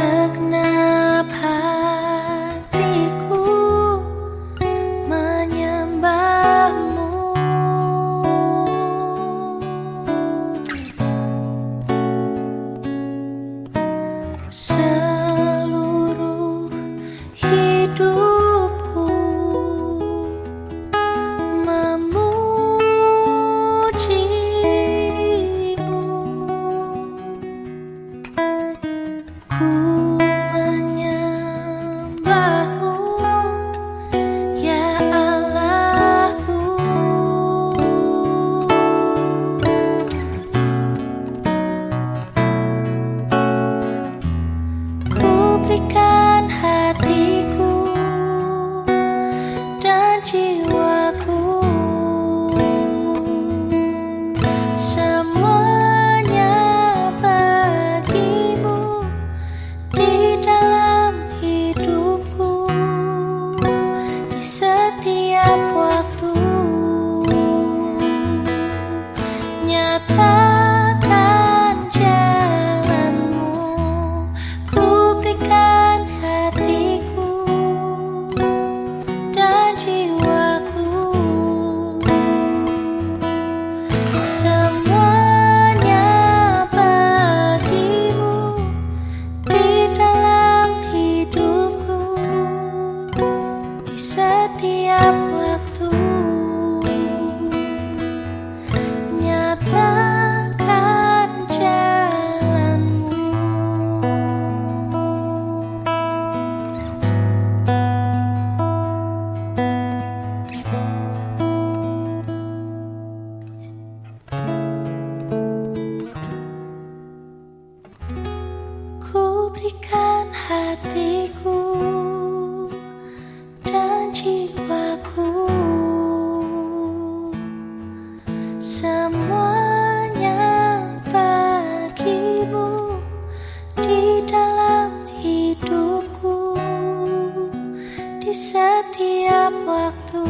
took 不 di dalam hidupku Di setiap waktu